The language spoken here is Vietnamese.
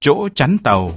chỗ chắn tàu.